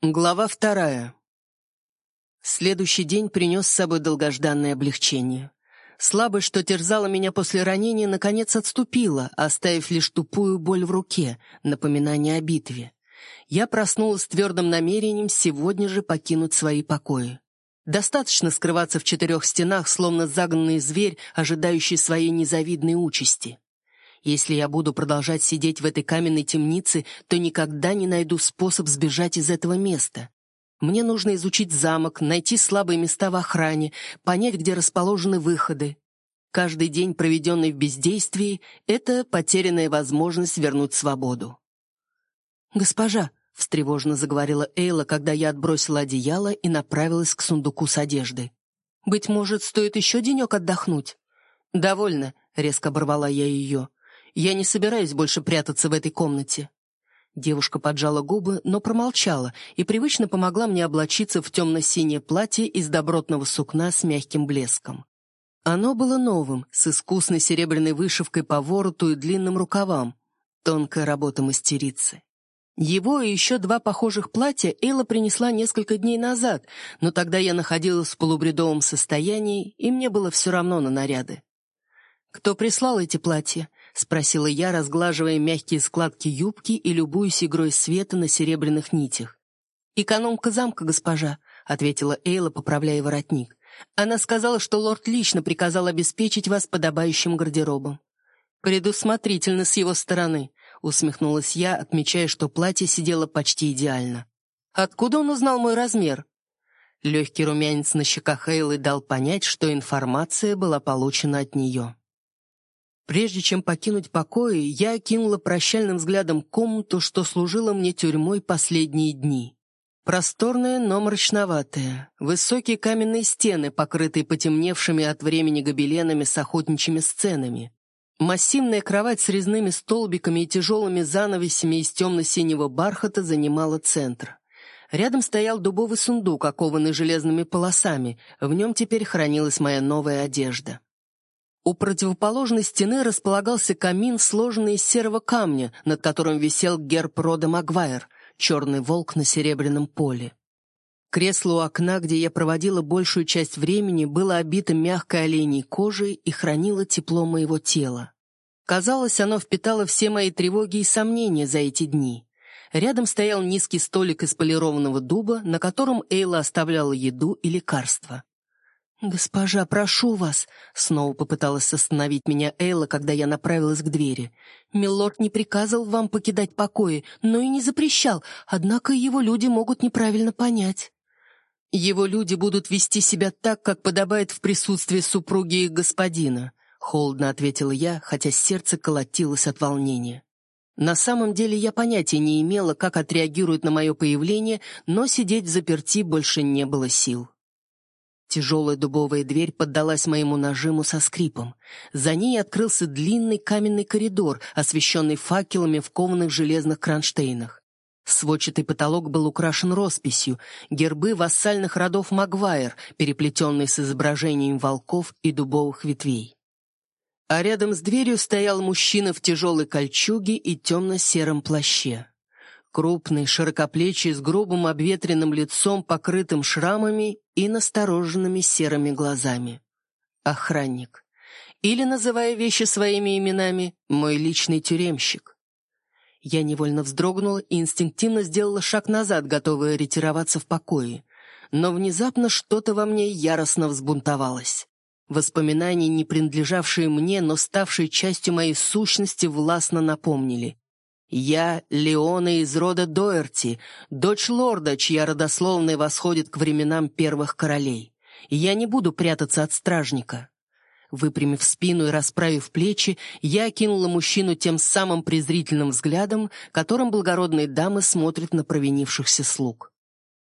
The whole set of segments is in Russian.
Глава вторая. Следующий день принес с собой долгожданное облегчение. Слабость, что терзала меня после ранения, наконец отступила, оставив лишь тупую боль в руке, напоминание о битве. Я проснулась с твердым намерением сегодня же покинуть свои покои. Достаточно скрываться в четырех стенах, словно загнанный зверь, ожидающий своей незавидной участи. Если я буду продолжать сидеть в этой каменной темнице, то никогда не найду способ сбежать из этого места. Мне нужно изучить замок, найти слабые места в охране, понять, где расположены выходы. Каждый день, проведенный в бездействии, — это потерянная возможность вернуть свободу. «Госпожа», — встревоженно заговорила Эйла, когда я отбросила одеяло и направилась к сундуку с одеждой. «Быть может, стоит еще денек отдохнуть?» «Довольно», — резко оборвала я ее. Я не собираюсь больше прятаться в этой комнате». Девушка поджала губы, но промолчала и привычно помогла мне облачиться в темно-синее платье из добротного сукна с мягким блеском. Оно было новым, с искусной серебряной вышивкой по вороту и длинным рукавам. Тонкая работа мастерицы. Его и еще два похожих платья Эйла принесла несколько дней назад, но тогда я находилась в полубредовом состоянии, и мне было все равно на наряды. «Кто прислал эти платья?» — спросила я, разглаживая мягкие складки юбки и любуясь игрой света на серебряных нитях. «Экономка замка, госпожа», — ответила Эйла, поправляя воротник. «Она сказала, что лорд лично приказал обеспечить вас подобающим гардеробом». «Предусмотрительно с его стороны», — усмехнулась я, отмечая, что платье сидело почти идеально. «Откуда он узнал мой размер?» Легкий румянец на щеках Эйлы дал понять, что информация была получена от нее. Прежде чем покинуть покои, я окинула прощальным взглядом комнату, что служила мне тюрьмой последние дни. Просторная, но мрачноватая. Высокие каменные стены, покрытые потемневшими от времени гобеленами с охотничьими сценами. Массивная кровать с резными столбиками и тяжелыми занавесями из темно-синего бархата занимала центр. Рядом стоял дубовый сундук, окованный железными полосами. В нем теперь хранилась моя новая одежда. У противоположной стены располагался камин, сложенный из серого камня, над которым висел герб рода Магуайр, черный волк на серебряном поле. Кресло у окна, где я проводила большую часть времени, было обито мягкой оленей кожей и хранило тепло моего тела. Казалось, оно впитало все мои тревоги и сомнения за эти дни. Рядом стоял низкий столик из полированного дуба, на котором Эйла оставляла еду и лекарства. «Госпожа, прошу вас!» — снова попыталась остановить меня Эйла, когда я направилась к двери. «Милорд не приказывал вам покидать покои, но и не запрещал, однако его люди могут неправильно понять». «Его люди будут вести себя так, как подобает в присутствии супруги и господина», — холодно ответила я, хотя сердце колотилось от волнения. На самом деле я понятия не имела, как отреагируют на мое появление, но сидеть в заперти больше не было сил. Тяжелая дубовая дверь поддалась моему нажиму со скрипом. За ней открылся длинный каменный коридор, освещенный факелами в кованых железных кронштейнах. Сводчатый потолок был украшен росписью, гербы вассальных родов Магуайр, переплетенные с изображением волков и дубовых ветвей. А рядом с дверью стоял мужчина в тяжелой кольчуге и темно-сером плаще. Крупный, широкоплечий, с грубым обветренным лицом, покрытым шрамами и настороженными серыми глазами. Охранник. Или, называя вещи своими именами, мой личный тюремщик. Я невольно вздрогнула и инстинктивно сделала шаг назад, готовая ретироваться в покое. Но внезапно что-то во мне яростно взбунтовалось. Воспоминания, не принадлежавшие мне, но ставшие частью моей сущности, властно напомнили. Я Леона из рода Доерти, дочь лорда, чья родословная восходит к временам первых королей. Я не буду прятаться от стражника. Выпрямив спину и расправив плечи, я окинула мужчину тем самым презрительным взглядом, которым благородные дамы смотрят на провинившихся слуг.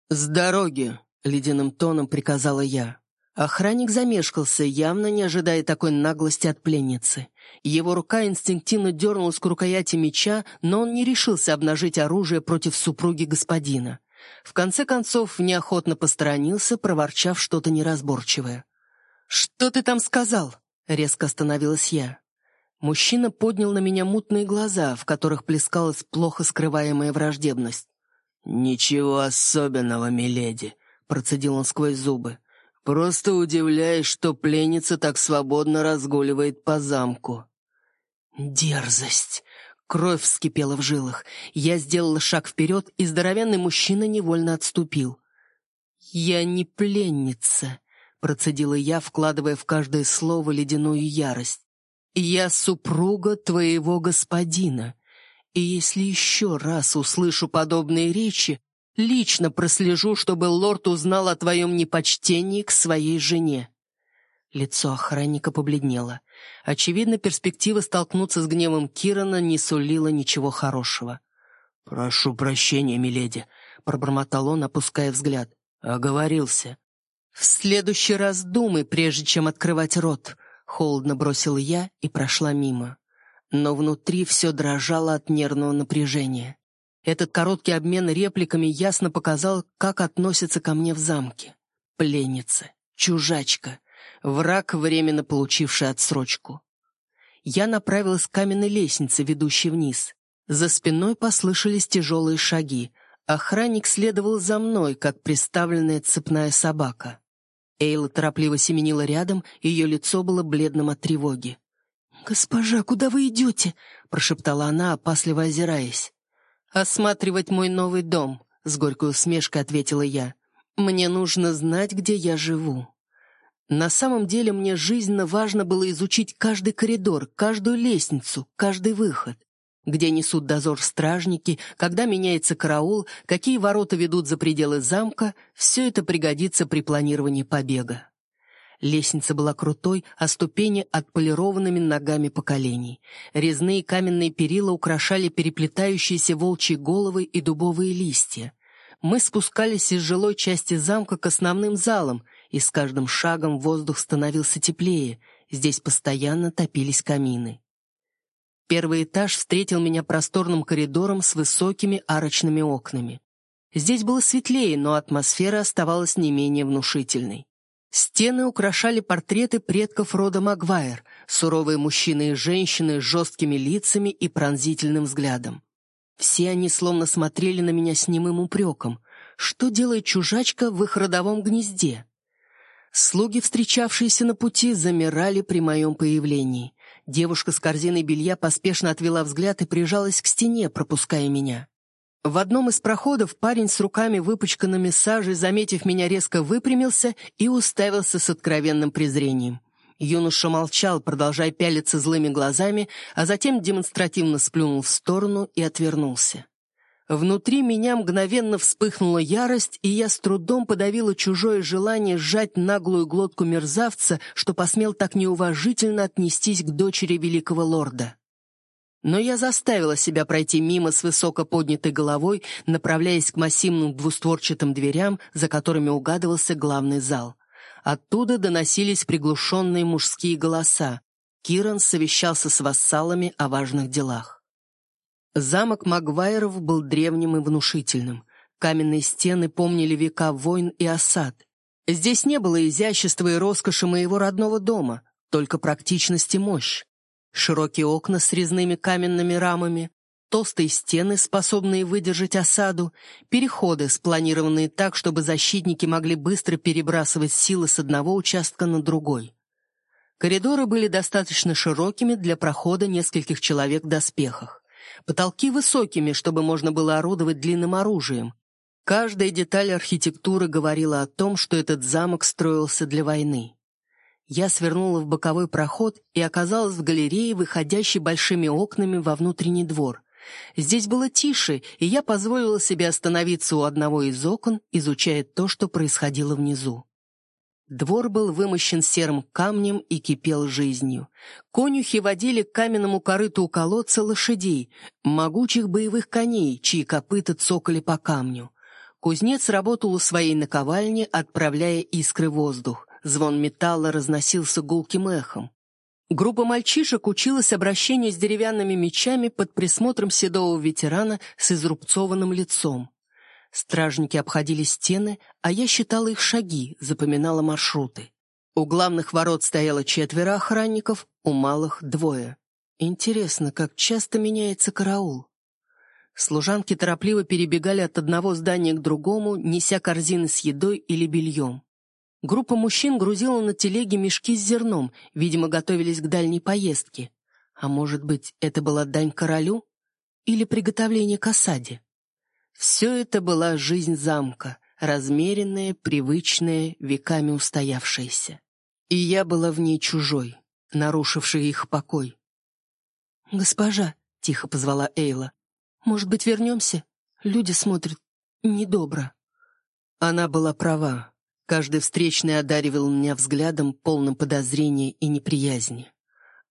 «С дороги!» — ледяным тоном приказала я. Охранник замешкался, явно не ожидая такой наглости от пленницы. Его рука инстинктивно дернулась к рукояти меча, но он не решился обнажить оружие против супруги господина. В конце концов, неохотно посторонился, проворчав что-то неразборчивое. «Что ты там сказал?» — резко остановилась я. Мужчина поднял на меня мутные глаза, в которых плескалась плохо скрываемая враждебность. «Ничего особенного, миледи», — процедил он сквозь зубы. «Просто удивляюсь, что пленница так свободно разгуливает по замку». «Дерзость!» Кровь вскипела в жилах. Я сделала шаг вперед, и здоровенный мужчина невольно отступил. «Я не пленница», — процедила я, вкладывая в каждое слово ледяную ярость. «Я супруга твоего господина, и если еще раз услышу подобные речи, лично прослежу, чтобы лорд узнал о твоем непочтении к своей жене». Лицо охранника побледнело. Очевидно, перспектива столкнуться с гневом Кирана не сулила ничего хорошего. «Прошу прощения, миледи», — пробормотал он, опуская взгляд. «Оговорился». «В следующий раз думай, прежде чем открывать рот», — холодно бросил я и прошла мимо. Но внутри все дрожало от нервного напряжения. Этот короткий обмен репликами ясно показал, как относятся ко мне в замке. Пленница, чужачка, враг, временно получивший отсрочку. Я направилась к каменной лестнице, ведущей вниз. За спиной послышались тяжелые шаги. Охранник следовал за мной, как приставленная цепная собака. Эйла торопливо семенила рядом, ее лицо было бледным от тревоги. «Госпожа, куда вы идете?» — прошептала она, опасливо озираясь. «Осматривать мой новый дом», — с горькой усмешкой ответила я. «Мне нужно знать, где я живу». На самом деле мне жизненно важно было изучить каждый коридор, каждую лестницу, каждый выход. Где несут дозор стражники, когда меняется караул, какие ворота ведут за пределы замка, все это пригодится при планировании побега. Лестница была крутой, а ступени отполированными ногами поколений. Резные каменные перила украшали переплетающиеся волчьи головы и дубовые листья. Мы спускались из жилой части замка к основным залам, и с каждым шагом воздух становился теплее, здесь постоянно топились камины. Первый этаж встретил меня просторным коридором с высокими арочными окнами. Здесь было светлее, но атмосфера оставалась не менее внушительной. Стены украшали портреты предков рода Магуайр, суровые мужчины и женщины с жесткими лицами и пронзительным взглядом. Все они словно смотрели на меня с немым упреком. Что делает чужачка в их родовом гнезде? Слуги, встречавшиеся на пути, замирали при моем появлении. Девушка с корзиной белья поспешно отвела взгляд и прижалась к стене, пропуская меня. В одном из проходов парень с руками, выпачканными сажей, заметив меня, резко выпрямился и уставился с откровенным презрением. Юноша молчал, продолжая пялиться злыми глазами, а затем демонстративно сплюнул в сторону и отвернулся. Внутри меня мгновенно вспыхнула ярость, и я с трудом подавила чужое желание сжать наглую глотку мерзавца, что посмел так неуважительно отнестись к дочери великого лорда. Но я заставила себя пройти мимо с высоко поднятой головой, направляясь к массивным двустворчатым дверям, за которыми угадывался главный зал. Оттуда доносились приглушенные мужские голоса. Киран совещался с вассалами о важных делах. Замок Магуайров был древним и внушительным. Каменные стены помнили века войн и осад. Здесь не было изящества и роскоши моего родного дома, только практичность и мощь. Широкие окна с резными каменными рамами, толстые стены, способные выдержать осаду, переходы, спланированные так, чтобы защитники могли быстро перебрасывать силы с одного участка на другой. Коридоры были достаточно широкими для прохода нескольких человек в доспехах. Потолки высокими, чтобы можно было орудовать длинным оружием. Каждая деталь архитектуры говорила о том, что этот замок строился для войны. Я свернула в боковой проход и оказалась в галерее, выходящей большими окнами во внутренний двор. Здесь было тише, и я позволила себе остановиться у одного из окон, изучая то, что происходило внизу. Двор был вымощен серым камнем и кипел жизнью. Конюхи водили к каменному корыту у колодца лошадей, могучих боевых коней, чьи копыта цокали по камню. Кузнец работал у своей наковальни, отправляя искры в воздух. Звон металла разносился гулким эхом. Группа мальчишек училась обращению с деревянными мечами под присмотром седого ветерана с изрубцованным лицом. Стражники обходили стены, а я считала их шаги, запоминала маршруты. У главных ворот стояло четверо охранников, у малых — двое. Интересно, как часто меняется караул? Служанки торопливо перебегали от одного здания к другому, неся корзины с едой или бельем. Группа мужчин грузила на телеге мешки с зерном, видимо, готовились к дальней поездке. А может быть, это была дань королю? Или приготовление к осаде? Все это была жизнь замка, размеренная, привычная, веками устоявшаяся. И я была в ней чужой, нарушившей их покой. «Госпожа», — тихо позвала Эйла, — «может быть, вернемся? Люди смотрят недобро». Она была права. Каждый встречный одаривал меня взглядом, полным подозрения и неприязни.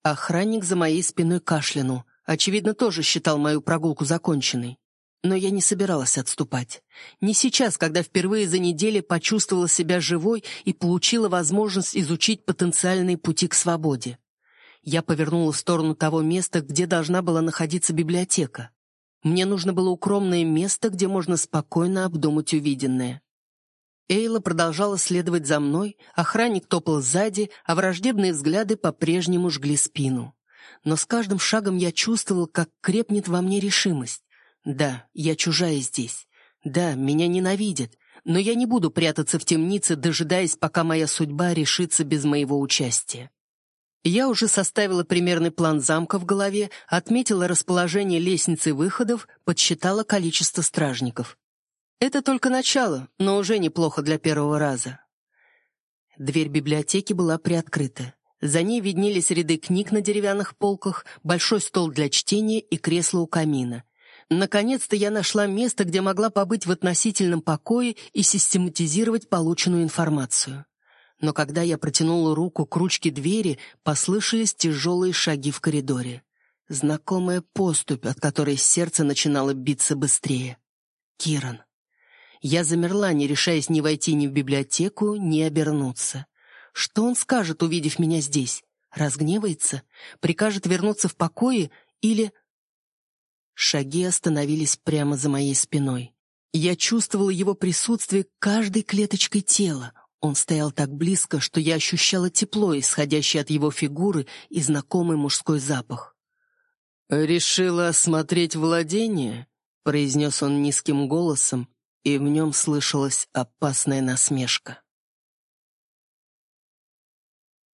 Охранник за моей спиной кашлянул, очевидно, тоже считал мою прогулку законченной. Но я не собиралась отступать. Не сейчас, когда впервые за неделю почувствовала себя живой и получила возможность изучить потенциальные пути к свободе. Я повернула в сторону того места, где должна была находиться библиотека. Мне нужно было укромное место, где можно спокойно обдумать увиденное. Эйла продолжала следовать за мной, охранник топал сзади, а враждебные взгляды по-прежнему жгли спину. Но с каждым шагом я чувствовал, как крепнет во мне решимость. Да, я чужая здесь. Да, меня ненавидят, но я не буду прятаться в темнице, дожидаясь, пока моя судьба решится без моего участия. Я уже составила примерный план замка в голове, отметила расположение лестницы выходов, подсчитала количество стражников. Это только начало, но уже неплохо для первого раза. Дверь библиотеки была приоткрыта. За ней виднелись ряды книг на деревянных полках, большой стол для чтения и кресло у камина. Наконец-то я нашла место, где могла побыть в относительном покое и систематизировать полученную информацию. Но когда я протянула руку к ручке двери, послышались тяжелые шаги в коридоре. Знакомая поступь, от которой сердце начинало биться быстрее. Киран. Я замерла, не решаясь ни войти ни в библиотеку, ни обернуться. Что он скажет, увидев меня здесь? Разгневается? Прикажет вернуться в покое? Или... Шаги остановились прямо за моей спиной. Я чувствовала его присутствие каждой клеточкой тела. Он стоял так близко, что я ощущала тепло, исходящее от его фигуры, и знакомый мужской запах. «Решила осмотреть владение?» — произнес он низким голосом, и в нем слышалась опасная насмешка.